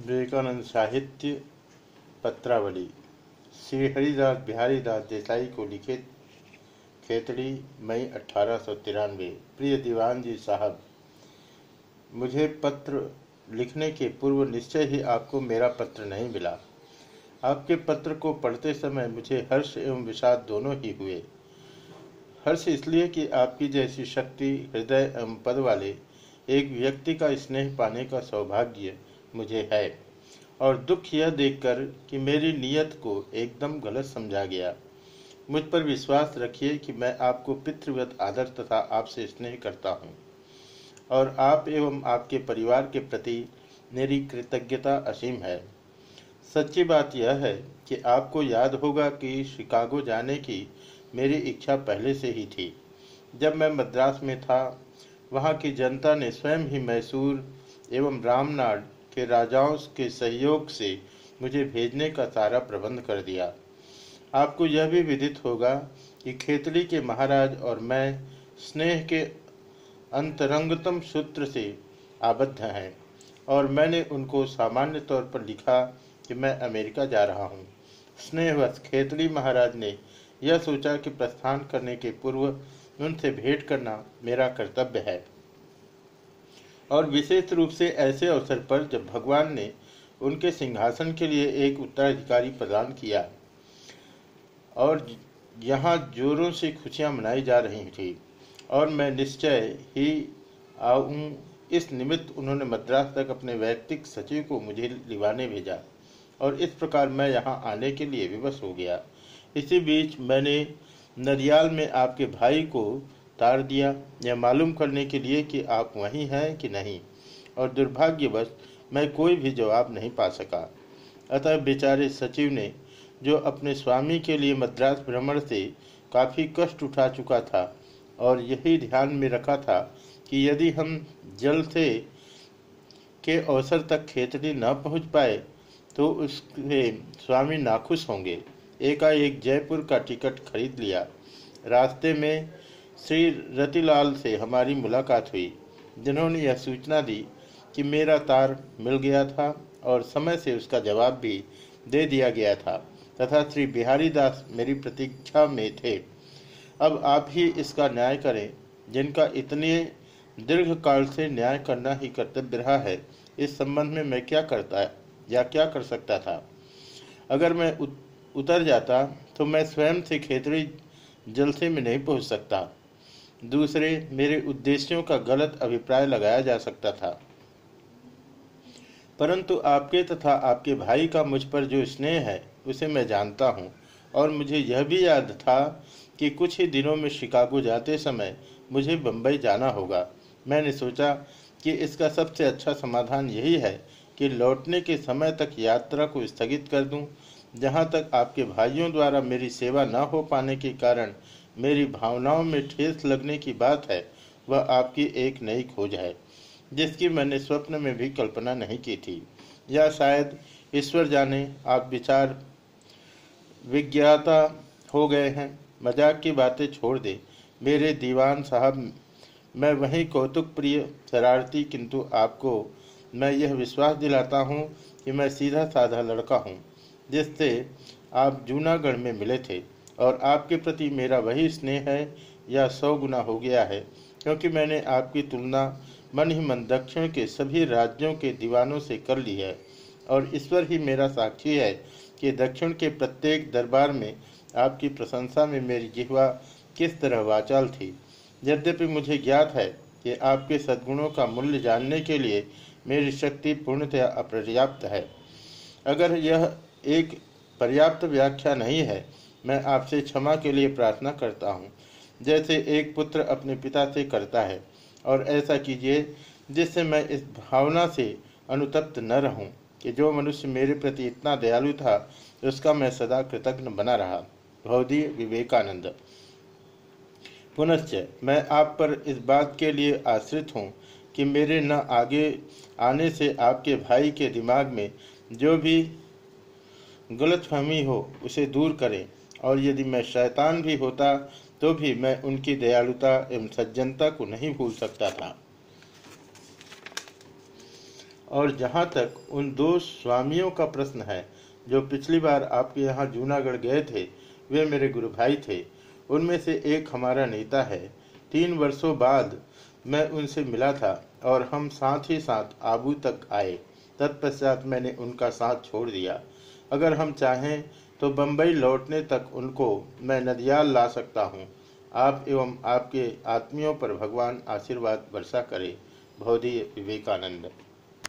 विवेकानंद साहित्य पत्रावली श्री हरिदास बिहारी दास देसाई को लिखित खेतड़ी, मई अठारह सौ तिरानवे। प्रिय दीवान जी साहब, मुझे पत्र लिखने के पूर्व निश्चय ही आपको मेरा पत्र नहीं मिला। आपके पत्र को पढ़ते समय मुझे हर्ष एवं विषाद दोनों ही हुए। हर्ष इसलिए कि आपकी जैसी शक्ति, हृदय एवं पद वाले एक व्यक्ति का स्नेह पाने का सौभाग्य मुझे है। और दुख यह देखकर कि मेरी नीयत को एकदम गलत समझा गया। मुझ पर विश्वास रखिए कि मैं आपको पितृव्यत आदर तथा आपसे स्नेह करता हूँ। और आप एवं आपके परिवार के प्रति मेरी कृतज्ञता असीम है। सच्ची बात यह है कि आपको याद होगा कि शिकागो जाने की मेरी इच्छा पहले से ही थी। जब मैं मद्रास में था, वहाँ की जनता ने स्वयं ही मैसूर एवं रामनाड के राजाओं के सहयोग से मुझे भेजने का सारा प्रबंध कर दिया। आपको यह भी विदित होगा कि खेतड़ी के महाराज और मैं स्नेह के अंतरंगतम सूत्र से आबद्ध हैं और मैंने उनको सामान्य तौर पर लिखा कि मैं अमेरिका जा रहा हूँ। स्नेहवश खेतली महाराज ने यह सोचा कि प्रस्थान करने के पूर्व उनसे भेंट करना मेरा कर्तव्य है। और विशेष रूप से ऐसे अवसर पर जब भगवान ने उनके सिंहासन के लिए एक उत्तराधिकारी प्रदान किया और यहाँ जोरों से खुशियाँ मनाई जा रही थी और मैं निश्चय ही आऊँ, इस निमित्त उन्होंने मद्रास तक अपने वैयक्तिक सचिव को मुझे लिवाने भेजा और इस प्रकार मैं यहाँ आने के लिए विवश हो गया। इसी बीच मैंने नरियाल में आपके भाई को तार दिया। यह मालूम करने के लिए कि आप वहीं हैं कि नहीं। और दुर्भाग्यवश, मैं कोई भी जवाब नहीं पा सका। अतः बेचारे सचिव ने, जो अपने स्वामी के लिए मद्रास भ्रमण से काफ़ी कष्ट उठा चुका था, और यही ध्यान में रखा था कि यदि हम जल से के अवसर तक खेतड़ी न पहुँच पाए तो उसके स्वामी नाखुश होंगे। एकाएक जयपुर का टिकट खरीद लिया। रास्ते में श्री रतिलाल से हमारी मुलाकात हुई, जिन्होंने यह सूचना दी कि मेरा तार मिल गया था और समय से उसका जवाब भी दे दिया गया था, तथा श्री बिहारी दास मेरी प्रतीक्षा में थे। अब आप ही इसका न्याय करें, जिनका इतने दीर्घ काल से न्याय करना ही कर्तव्य रहा है, इस संबंध में मैं क्या करता या क्या कर सकता था? अगर मैं उतर जाता तो मैं स्वयं से खेतरी जलसे में नहीं पहुँच सकता। दूसरे मेरे उद्देश्यों का गलत अभिप्राय लगाया जा सकता था। परंतु आपके तथा आपके भाई का मुझ पर जो स्नेह है उसे मैं जानता हूँ और मुझे यह भी याद था कि कुछ ही दिनों में शिकागो जाते समय मुझे बम्बई जाना होगा। मैंने सोचा कि इसका सबसे अच्छा समाधान यही है कि लौटने के समय तक यात्रा को स्थगित कर दूँ, जहाँ तक आपके भाइयों द्वारा मेरी सेवा न हो पाने के कारण मेरी भावनाओं में ठेस लगने की बात है, वह आपकी एक नई खोज है, जिसकी मैंने स्वप्न में भी कल्पना नहीं की थी। या शायद ईश्वर जाने आप विचार विज्ञाता हो गए हैं। मज़ाक की बातें छोड़ दे। मेरे दीवान साहब, मैं वही कौतुक प्रिय शरारती, किंतु आपको मैं यह विश्वास दिलाता हूँ कि मैं सीधा साधा लड़का हूँ, जिससे आप जूनागढ़ में मिले थे। और आपके प्रति मेरा वही स्नेह है, या सौ गुना हो गया है। क्योंकि मैंने आपकी तुलना मन ही मन दक्षिण के सभी राज्यों के दीवानों से कर ली है। और ईश्वर ही मेरा साक्षी है कि दक्षिण के प्रत्येक दरबार में आपकी प्रशंसा में मेरी जिहवा किस तरह वाचाल थी। यद्यपि मुझे ज्ञात है कि आपके सद्गुणों का मूल्य जानने के लिए मेरी शक्ति पूर्णतया अपर्याप्त है। अगर यह एक पर्याप्त व्याख्या नहीं है मैं आपसे क्षमा के लिए प्रार्थना करता हूँ। जैसे एक पुत्र अपने पिता से करता है, और ऐसा कीजिए जिससे मैं इस भावना से अनुतप्त न रहूँ कि जो मनुष्य मेरे प्रति इतना दयालु था, उसका मैं सदा कृतज्ञ बना रहा। भौदी विवेकानंद। पुनश्च मैं आप पर इस बात के लिए आश्रित हूँ कि मेरे न आगे आने से आपके भाई के दिमाग में जो भी गलतफहमी हो, उसे दूर करें। और यदि मैं शैतान भी होता तो भी मैं उनकी दयालुता एवं सज्जनता को नहीं भूल सकता था। और जहाँ तक उन दो स्वामियों का प्रश्न है, जो पिछली बार आपके यहाँ जूनागढ़ गए थे, वे मेरे गुरु भाई थे। उनमें से एक हमारा नेता है। तीन वर्षों बाद मैं उनसे मिला था और हम साथ ही साथ आबू तक आए। तत्पश्चात मैंने उनका साथ छोड़ दिया। अगर हम चाहें तो बंबई लौटने तक उनको मैं नदियाल ला सकता हूँ। आप एवं आपके आत्मियों पर भगवान आशीर्वाद वर्षा करे। भौधी विवेकानंद।